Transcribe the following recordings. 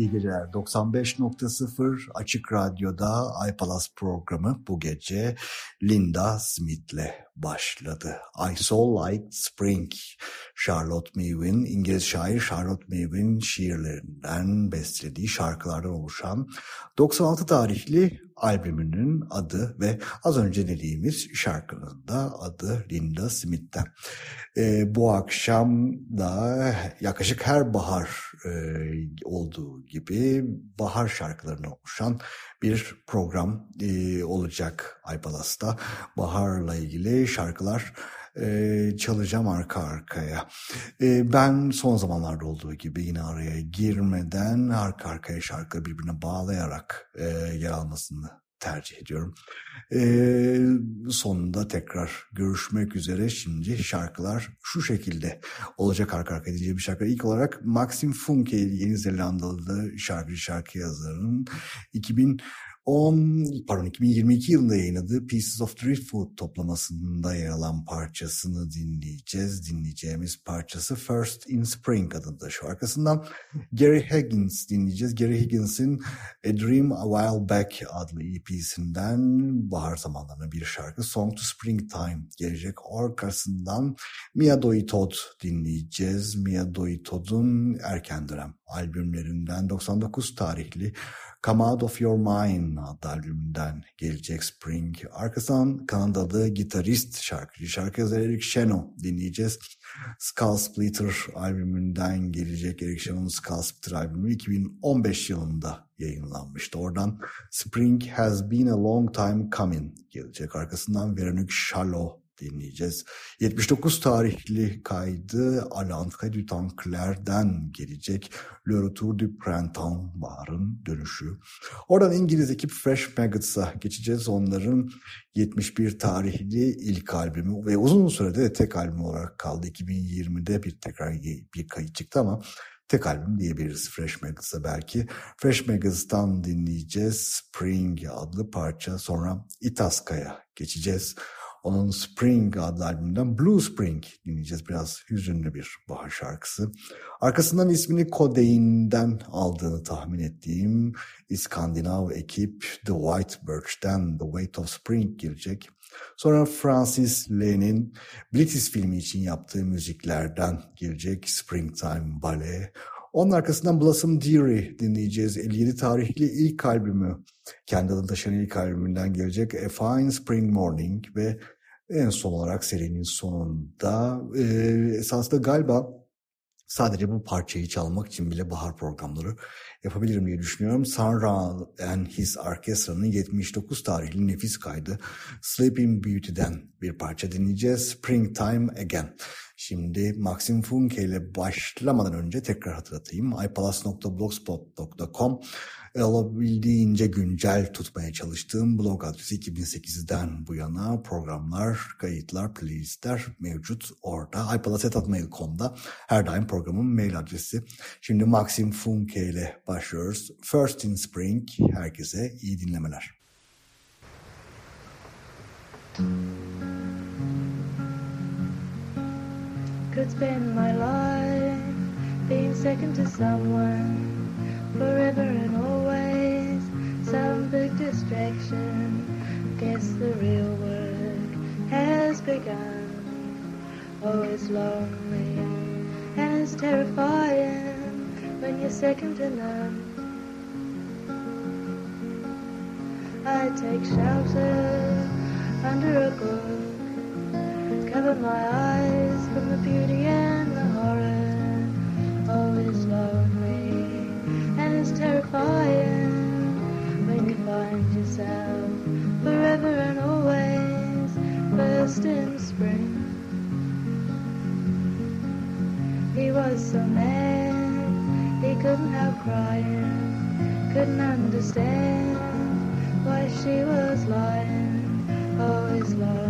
İyi geceler. 95.0 Açık Radyo'da iPalas programı bu gece Linda Smith'le başladı. I So Like Spring. Charlotte Meewin, İngiliz şair Charlotte Meewin şiirlerinden bestelediği şarkılardan oluşan 96 tarihli albümünün adı ve az önce dediğimiz şarkının da adı Linda Smith'ten. E, bu akşam da yaklaşık her bahar e, olduğu gibi bahar şarkılarına oluşan bir program e, olacak iPalas'ta. Baharla ilgili şarkılar e, çalacağım arka arkaya. E, ben son zamanlarda olduğu gibi yine araya girmeden arka arkaya şarkı birbirine bağlayarak e, yer almasını tercih ediyorum. Ee, sonunda tekrar görüşmek üzere. Şimdi şarkılar şu şekilde olacak arka arkaya diyeceğim bir şarkı. İlk olarak Maxim Funke Yeni Zelandalı şarkıcı şarkı yazarının 2000 10, pardon 2022 yılında yayınladığı Pieces of Driftwood toplamasında yer alan parçasını dinleyeceğiz. Dinleyeceğimiz parçası First in Spring adında şu arkasından Gary Higgins dinleyeceğiz. Gary Higgins'in A Dream A While Back adlı EP'sinden bahar zamanlarına bir şarkı Song to Springtime gelecek. Arkasından Mia Doi Todd dinleyeceğiz. Mia Doi Todd'un erken dönem albümlerinden 99 tarihli Come Out of Your Mind adlı albümünden gelecek Spring. Arkasından Kanadalı gitarist şarkıcı, şarkı yazarı Eric Sheno dinleyeceğiz. Skull Splitter albümünden gelecek Eric Sheno'nun Skull Splitter albümü 2015 yılında yayınlanmıştı. Oradan Spring Has Been a Long Time Coming gelecek. Arkasından Veronique Shallow dinleyeceğiz. 79 tarihli kaydı Alain du Tancler'den gelecek Le Retour du Printemps, baharın dönüşü. Oradan İngiliz ekip Fresh Maggots'a geçeceğiz. Onların 71 tarihli ilk albümü ve uzun sürede de tek albüm olarak kaldı. 2020'de bir tekrar bir kayıt çıktı ama tek albüm diyebiliriz Fresh Maggots'a belki. Fresh Maggots'tan dinleyeceğiz Spring adlı parça sonra Itaska'ya geçeceğiz. Onun Spring adlı albümünden Blue Spring dinleyeceğiz. Biraz hüzünlü bir bahar şarkısı. Arkasından ismini Codeine'den aldığını tahmin ettiğim İskandinav ekip The White Birch'ten The Weight of Spring gelecek. Sonra Francis Len'in British filmi için yaptığı müziklerden gelecek Springtime Ballet. Onun arkasından Blossom Dearie dinleyeceğiz. 57 tarihli ilk albümü. Kendi adını taşıyan ilk albümünden gelecek A Fine Spring Morning ve en son olarak serinin sonunda e, esasında galiba sadece bu parçayı çalmak için bile bahar programları yapabilirim diye düşünüyorum. Sandra and His Orchestra'nın 79 tarihli nefis kaydı Sleeping Beauty'den bir parça dinleyeceğiz. Springtime Again. Şimdi Maxim Funke ile başlamadan önce tekrar hatırlatayım. ipalas.blogspot.com olabildiğince güncel tutmaya çalıştığım blog adresi 2008'den bu yana programlar, kayıtlar, playlistler mevcut orada. iPalas.mail.com'da her daim programın mail adresi. Şimdi Maxim Funke ile başlıyoruz. First in Spring. Herkese iyi dinlemeler. Could spend my life being second to someone forever and always some big distraction. Guess the real work has begun. Oh, it's lonely and it's terrifying when you're second to none. I take shelter under a book, cover my eyes from the beauty and terrifying when you find yourself forever and always first in spring. He was so mad he couldn't help crying, couldn't understand why she was lying. always it's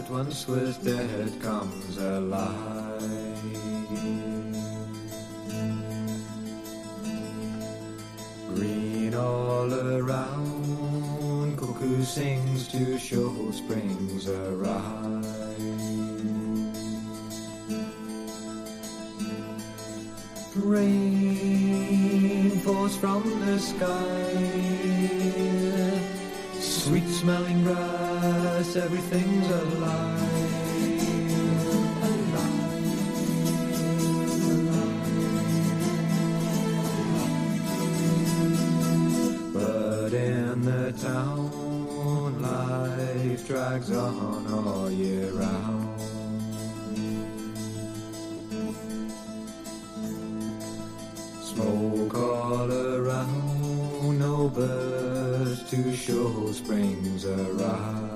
what once was dead comes alive. Green all around, cuckoo sings to show spring's arrive. Rain falls from the sky. Sweet smelling grass, everything's alive. But in the town, life drags on all year round. Smoke all around, no birds to show spring's arrive.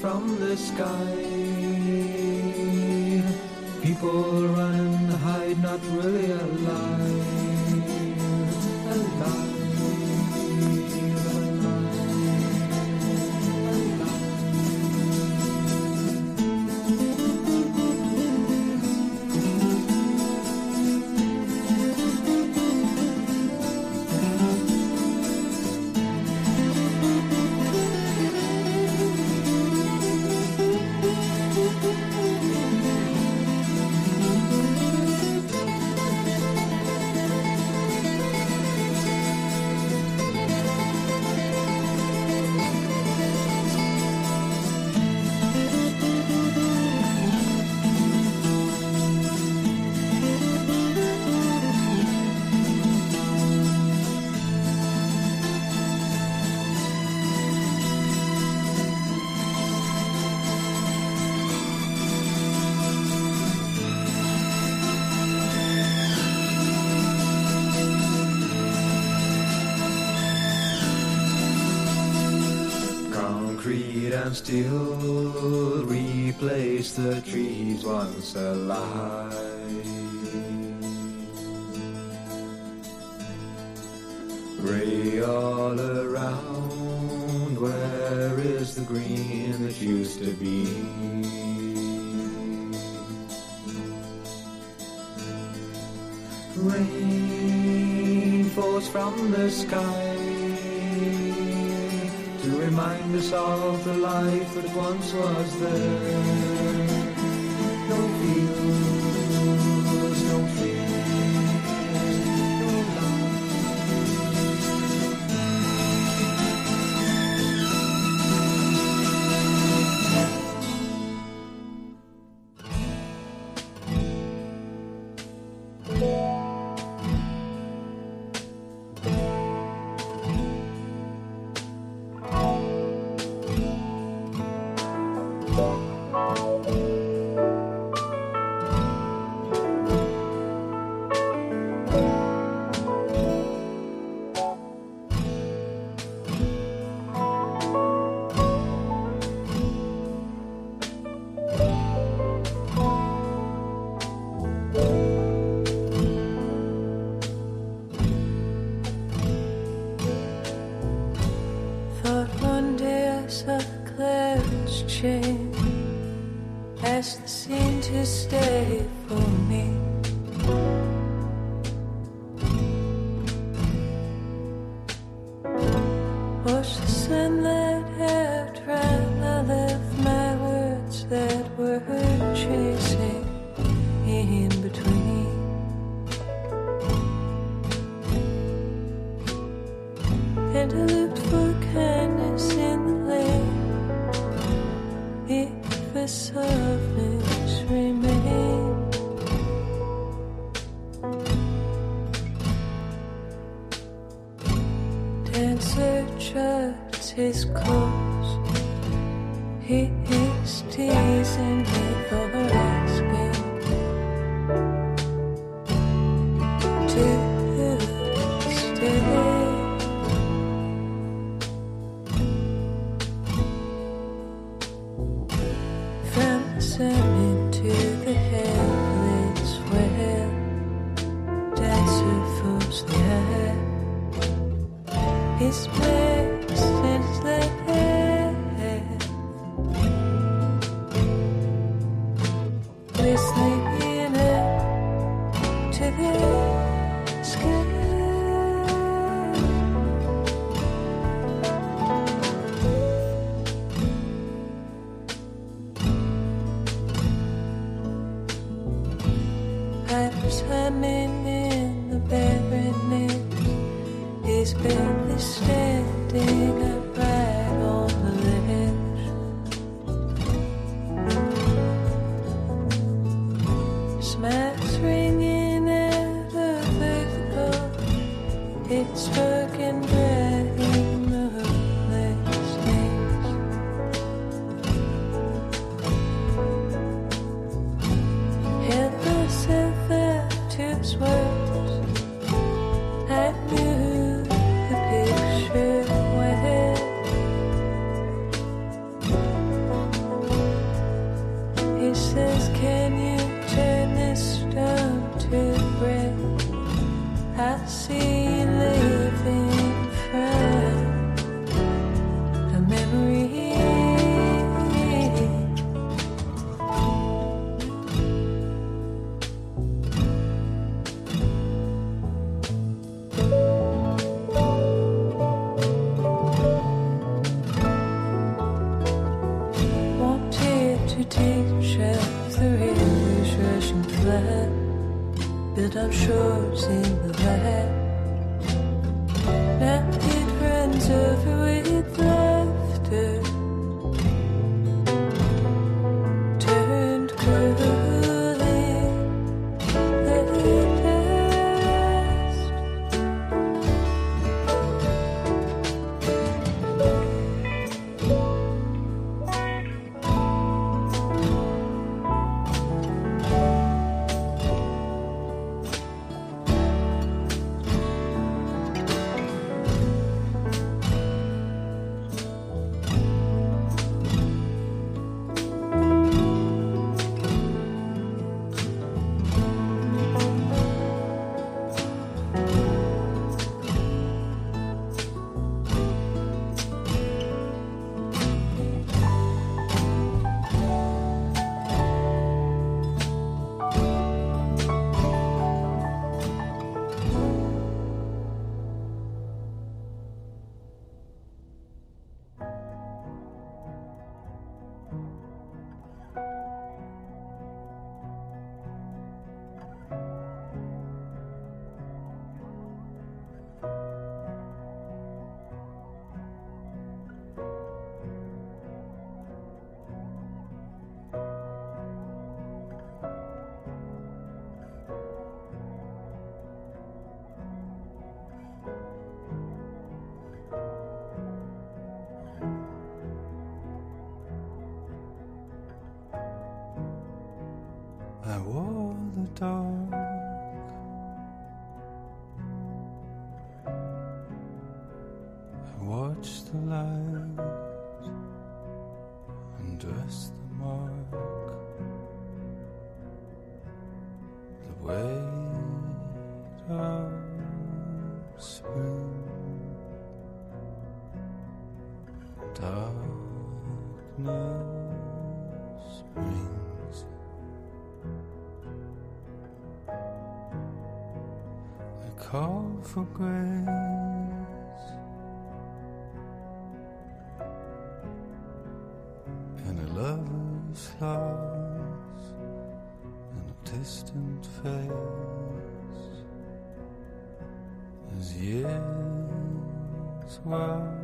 From the sky. People run and hide, not really alive. Steel replace the trees once alive. Gray all around, where is the green that used to be? Rain falls from the sky to remind us of the life that once was there. Charts his course He is teasing me for for grace. And a lover's loss and a distant face as years were.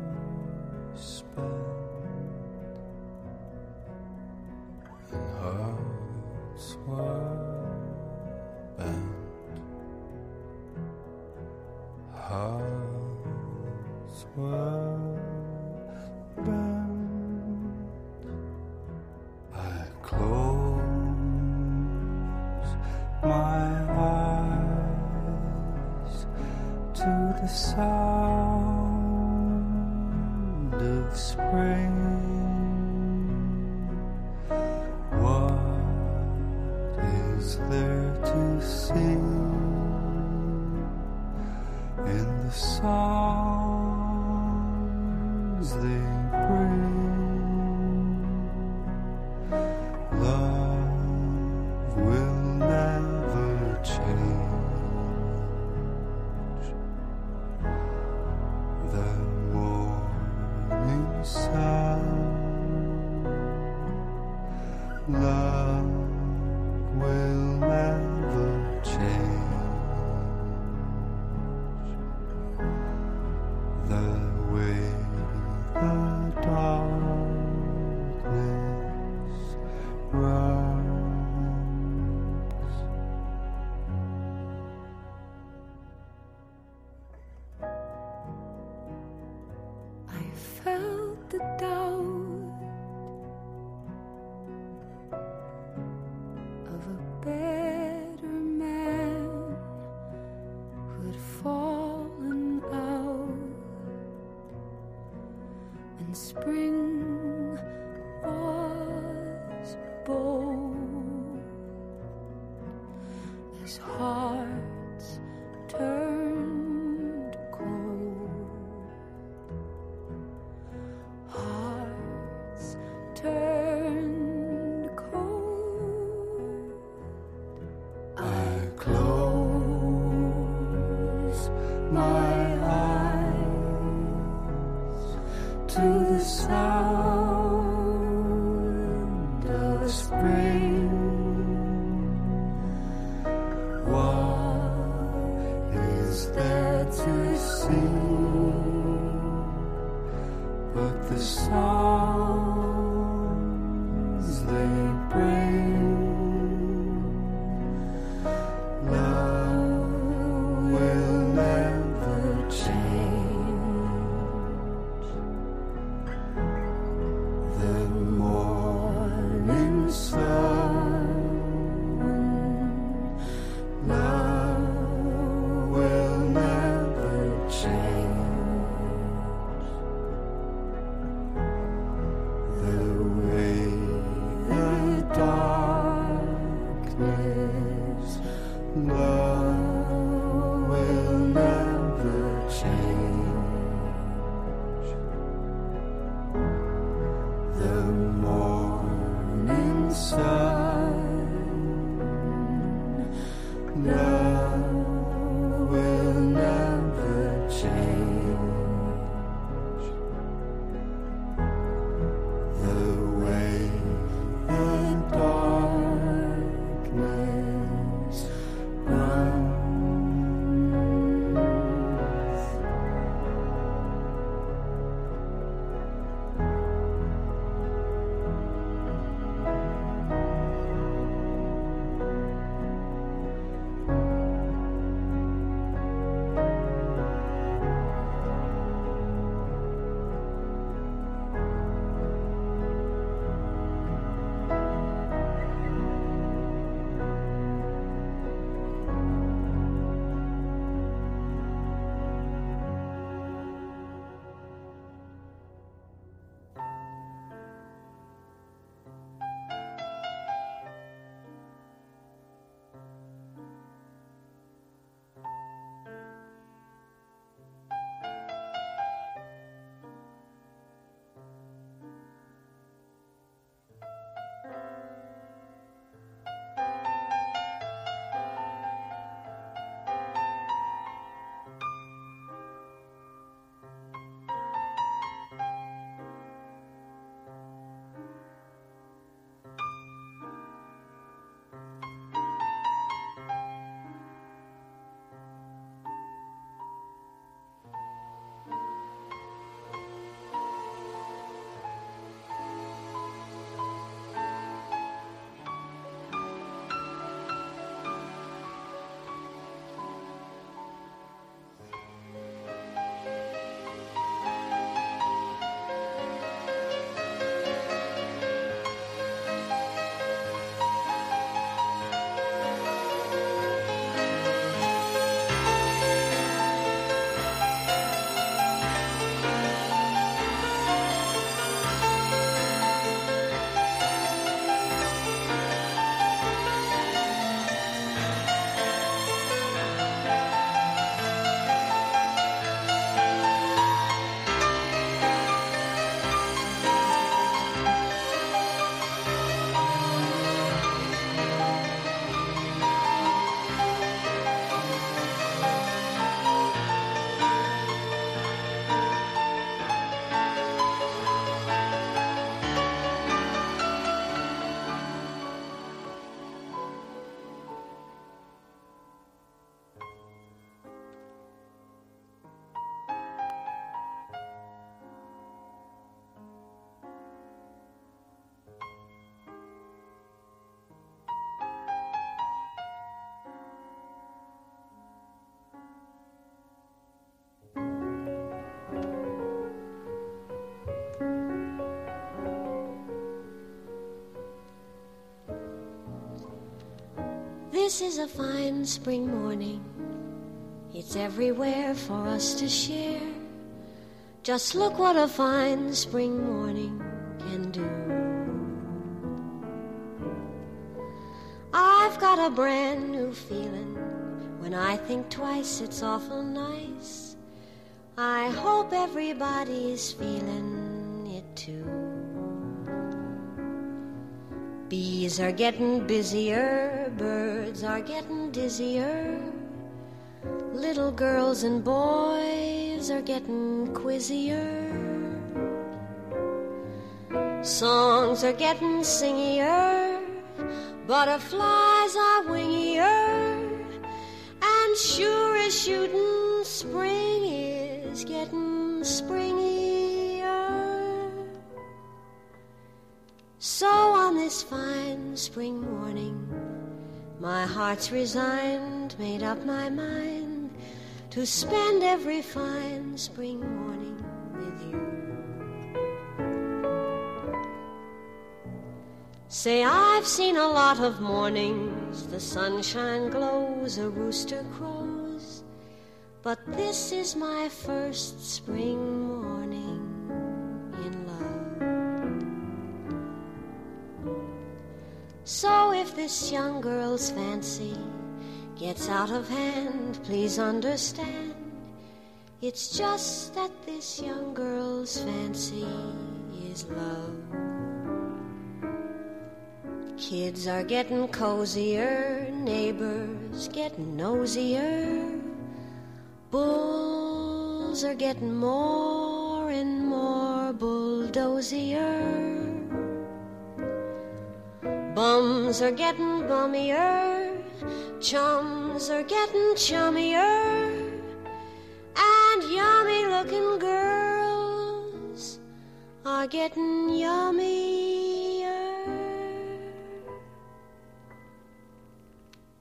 This is a fine spring morning. It's everywhere for us to share. Just look what a fine spring morning can do. I've got a brand new feeling. When I think twice, it's awful nice. I hope everybody is feeling it too. Bees are getting busier, birds are getting dizzier. Little girls and boys are getting quizzier. Songs are getting singier, butterflies are wingier, and sure as shooting, spring is getting springier. So on this fine spring morning, my heart's resigned, made up my mind to spend every fine spring morning with you. Say, I've seen a lot of mornings, the sunshine glows, a rooster crows, but this is my first spring morning So if this young girl's fancy gets out of hand, please understand. It's just that this young girl's fancy is love. Kids are getting cozier, neighbors getting nosier. Bulls are getting more and more bulldozier. Bums are getting bummier, chums are getting chummier, and yummy looking girls are getting yummier.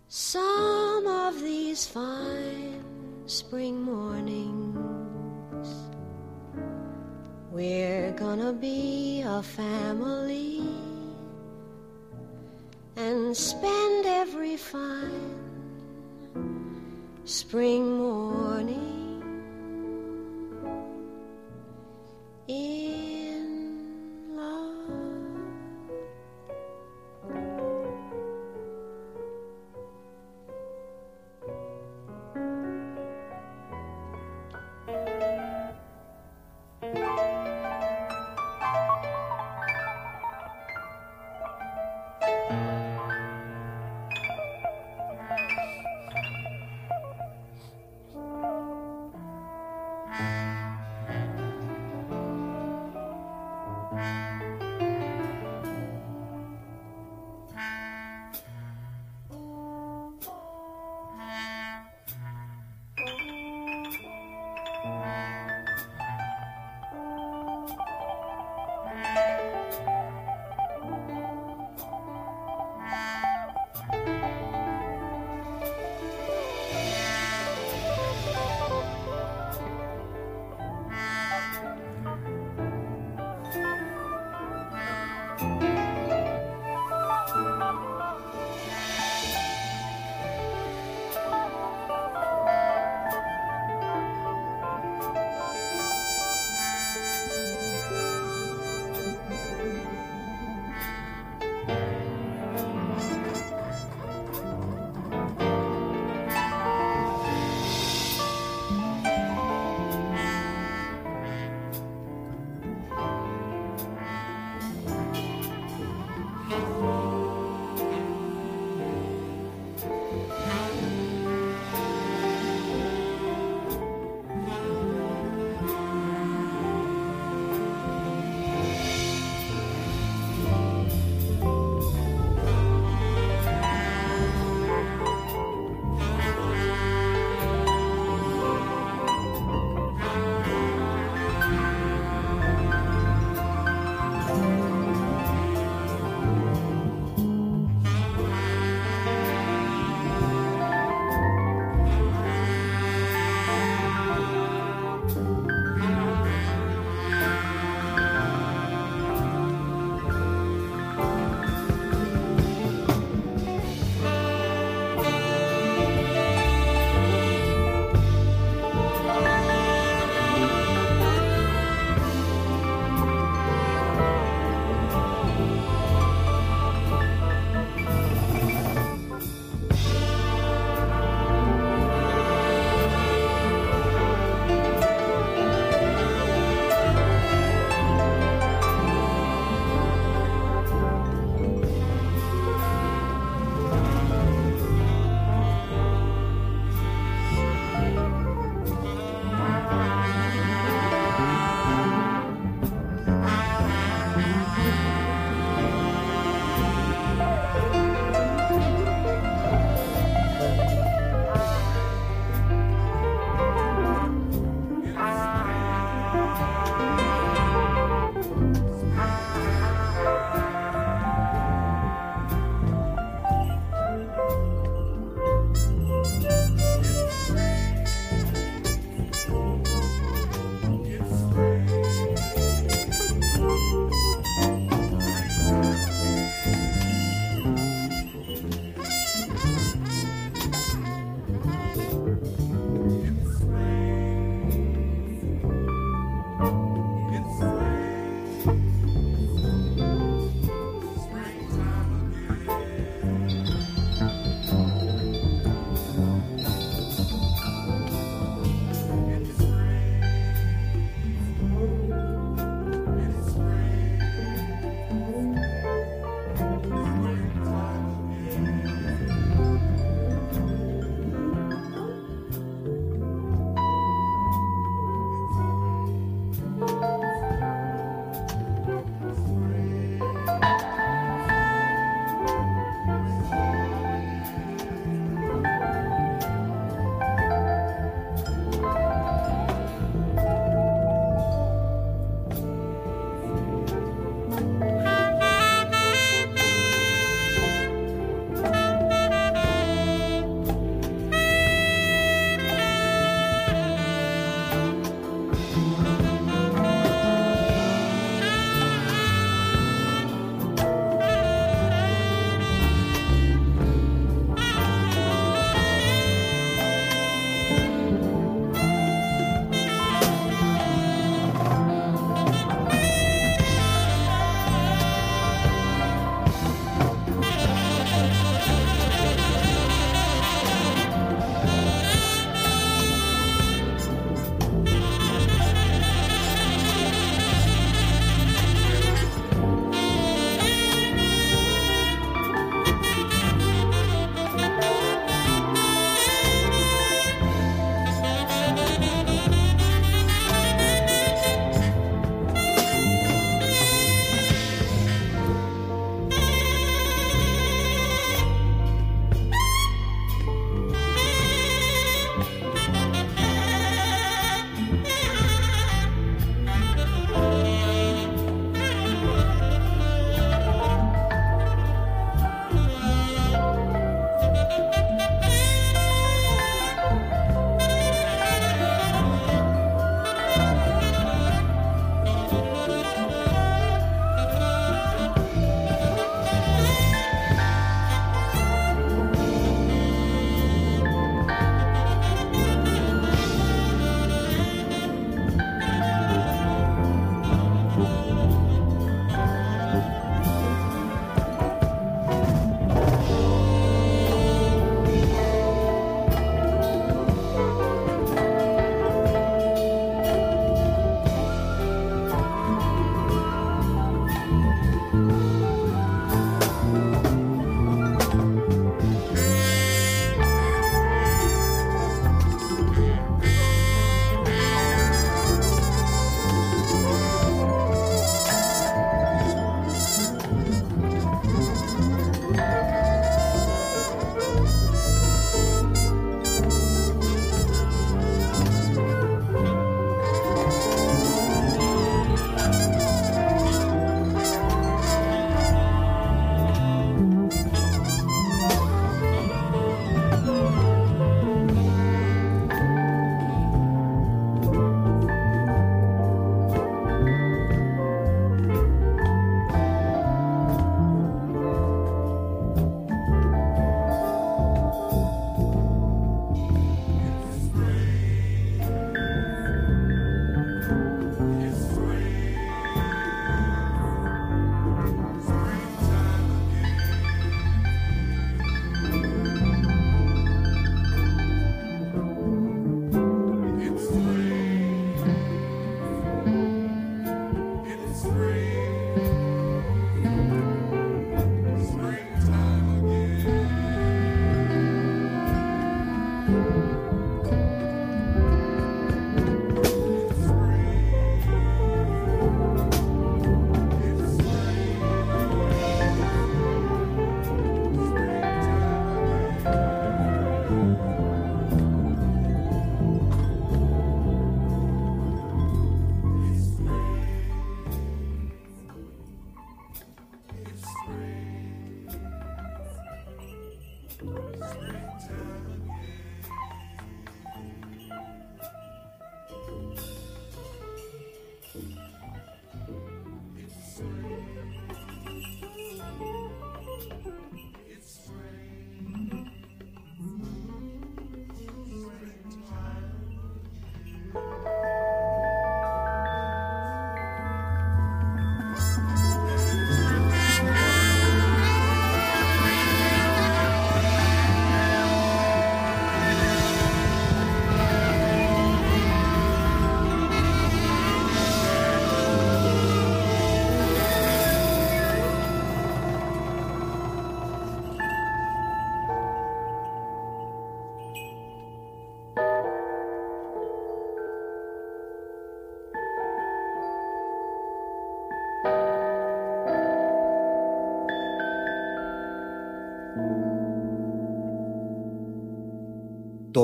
Some of these fine spring mornings, we're gonna be a family and spend every fine spring morning. In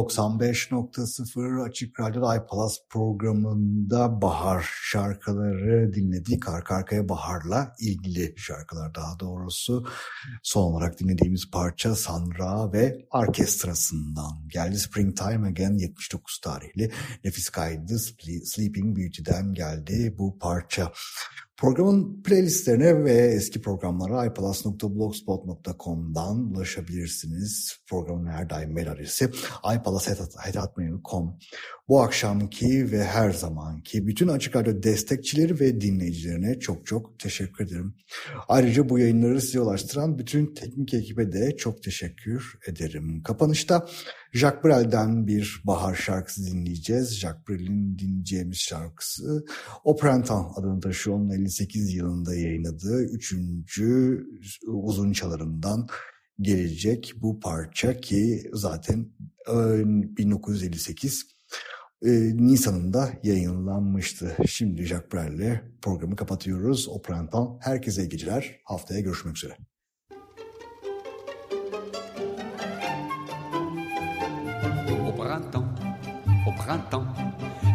95.0 Açık Radyo'da iPalaz programında bahar şarkıları dinledik. Arka arkaya baharla ilgili şarkılar daha doğrusu. Son olarak dinlediğimiz parça Sandra ve orkestrasından geldi. Springtime Again 79 tarihli Nefis Kaydı Sleeping Beauty'den geldi bu parça. Programın playlistlerine ve eski programlara ipalas.blogspot.com'dan ulaşabilirsiniz. Programın her daim mail adresi ipalas.com. Bu akşamki ve her zamanki bütün Açık Radyo destekçileri ve dinleyicilerine çok çok teşekkür ederim. Ayrıca bu yayınları size ulaştıran bütün teknik ekibe de çok teşekkür ederim. Kapanışta Jacques Brel'den bir bahar şarkısı dinleyeceğiz. Jacques Brel'in dinleyeceğimiz şarkısı O Printemps adını taşıyor. Onun 58 yılında yayınladığı 3. uzun çalarından gelecek bu parça ki zaten 1958 e, Nisan'ında yayınlanmıştı. Şimdi Jacques Brel'le programı kapatıyoruz. O Printemps. Herkese iyi geceler. Haftaya görüşmek üzere.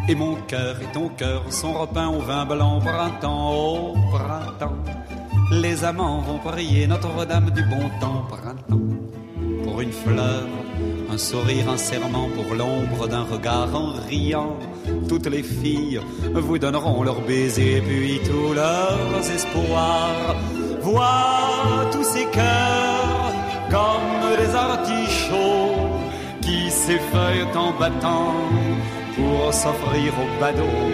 Et mon cœur et ton cœur sont repeints au vin blanc, printemps, au printemps. Les amants vont prier Notre-Dame du bon temps, printemps. Pour une fleur, un sourire, un serment, pour l'ombre d'un regard en riant. Toutes les filles vous donneront leurs baisers, puis tous leurs espoirs. Vois tous ces cœurs comme des artichauts qui s'effeuillent en battant pour s'offrir au badaud.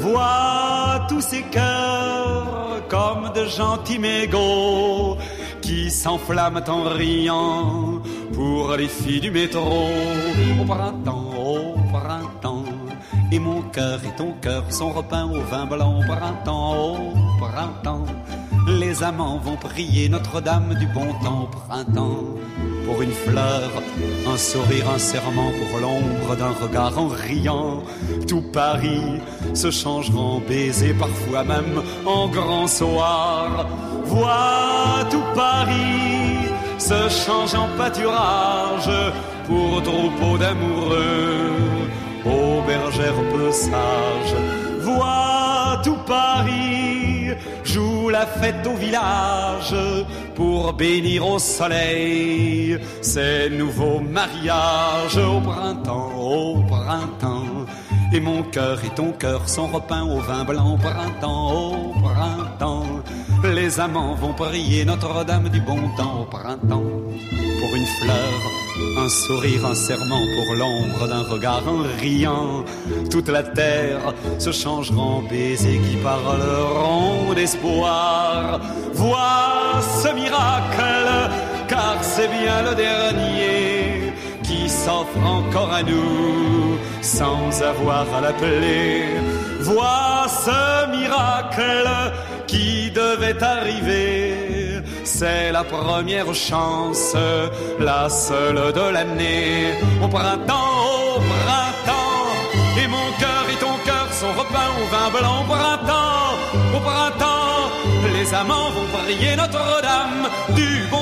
Vois tous ces cœurs comme de gentils mégots qui s'enflamment en riant pour les filles du métro. Au printemps, au printemps, et mon cœur et ton cœur sont repeints au vin blanc. Au printemps, au printemps, les amants vont prier Notre-Dame du bon temps. Au printemps, pour une fleur, un sourire, un serment pour l'ombre d'un regard en riant. Tout Paris se changera en baiser, parfois même en grand soir. Vois tout Paris se change en pâturage pour troupeau d'amoureux, aux bergères peu sages. Vois tout Paris la fête au village pour bénir au soleil ces nouveaux mariages au printemps, au printemps. Et mon cœur et ton cœur sont repeints au vin blanc au printemps, au printemps. Les amants vont prier Notre-Dame du bon temps au printemps. Pour une fleur, un sourire, un serment pour l'ombre d'un regard en riant. Toute la terre se changera en baisers qui parleront d'espoir. Vois ce miracle, car c'est bien le dernier qui s'offre encore à nous sans avoir à l'appeler. Vois ce miracle qui devait arriver. C'est la première chance, la seule de l'année. Au printemps, au printemps, et mon cœur et ton cœur sont repeints au vin blanc. Au printemps, au printemps, les amants vont prier Notre-Dame du bon